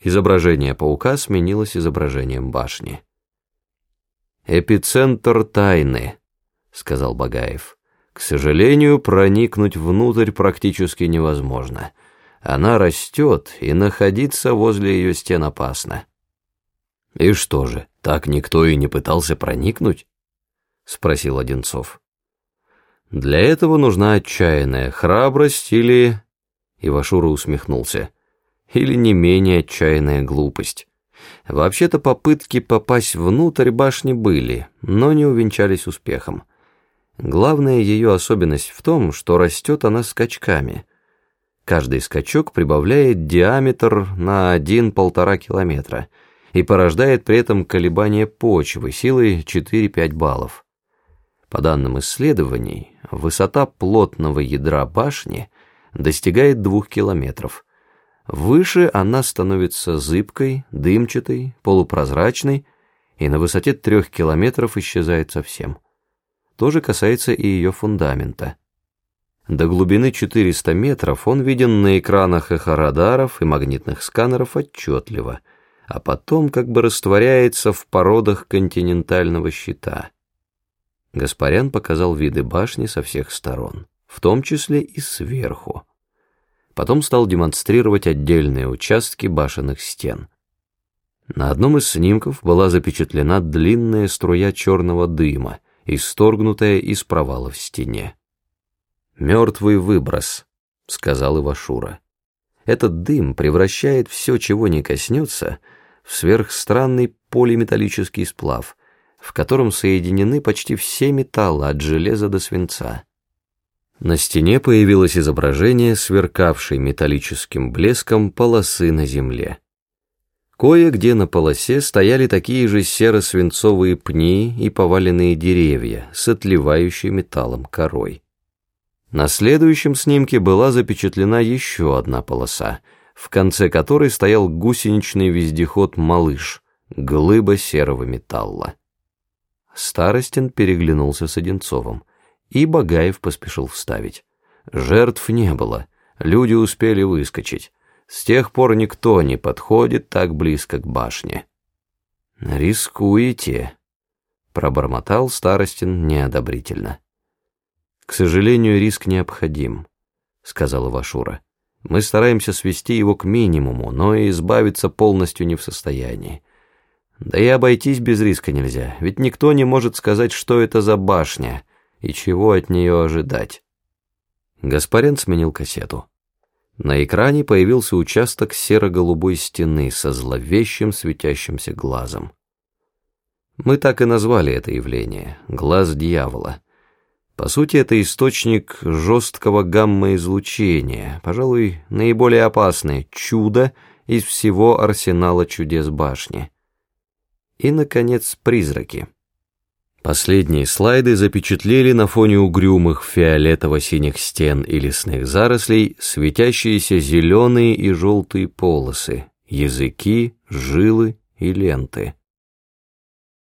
Изображение паука сменилось изображением башни. «Эпицентр тайны», — сказал Багаев. «К сожалению, проникнуть внутрь практически невозможно. Она растет, и находиться возле ее стен опасно». «И что же, так никто и не пытался проникнуть?» — спросил Одинцов. «Для этого нужна отчаянная храбрость или...» Ивашура усмехнулся или не менее отчаянная глупость. Вообще-то попытки попасть внутрь башни были, но не увенчались успехом. Главная ее особенность в том, что растет она скачками. Каждый скачок прибавляет диаметр на 1-1,5 километра и порождает при этом колебания почвы силой 4-5 баллов. По данным исследований, высота плотного ядра башни достигает 2 километров – Выше она становится зыбкой, дымчатой, полупрозрачной и на высоте трех километров исчезает совсем. То же касается и ее фундамента. До глубины 400 метров он виден на экранах эхорадаров и магнитных сканеров отчетливо, а потом как бы растворяется в породах континентального щита. Гаспарян показал виды башни со всех сторон, в том числе и сверху. Потом стал демонстрировать отдельные участки башенных стен. На одном из снимков была запечатлена длинная струя черного дыма, исторгнутая из провала в стене. «Мертвый выброс», — сказал Ивашура. «Этот дым превращает все, чего не коснется, в сверхстранный полиметаллический сплав, в котором соединены почти все металлы от железа до свинца. На стене появилось изображение сверкавшей металлическим блеском полосы на земле. Кое-где на полосе стояли такие же серо-свинцовые пни и поваленные деревья с отливающей металлом корой. На следующем снимке была запечатлена еще одна полоса, в конце которой стоял гусеничный вездеход «Малыш», глыба серого металла. Старостин переглянулся с Одинцовым. И Багаев поспешил вставить. Жертв не было, люди успели выскочить. С тех пор никто не подходит так близко к башне. «Рискуете», — пробормотал Старостин неодобрительно. «К сожалению, риск необходим», — сказал Вашура. «Мы стараемся свести его к минимуму, но и избавиться полностью не в состоянии. Да и обойтись без риска нельзя, ведь никто не может сказать, что это за башня» и чего от нее ожидать. Гаспарян сменил кассету. На экране появился участок серо-голубой стены со зловещим светящимся глазом. Мы так и назвали это явление — глаз дьявола. По сути, это источник жесткого гамма-излучения, пожалуй, наиболее опасное чудо из всего арсенала чудес башни. И, наконец, призраки. Последние слайды запечатлели на фоне угрюмых фиолетово-синих стен и лесных зарослей светящиеся зеленые и желтые полосы, языки, жилы и ленты.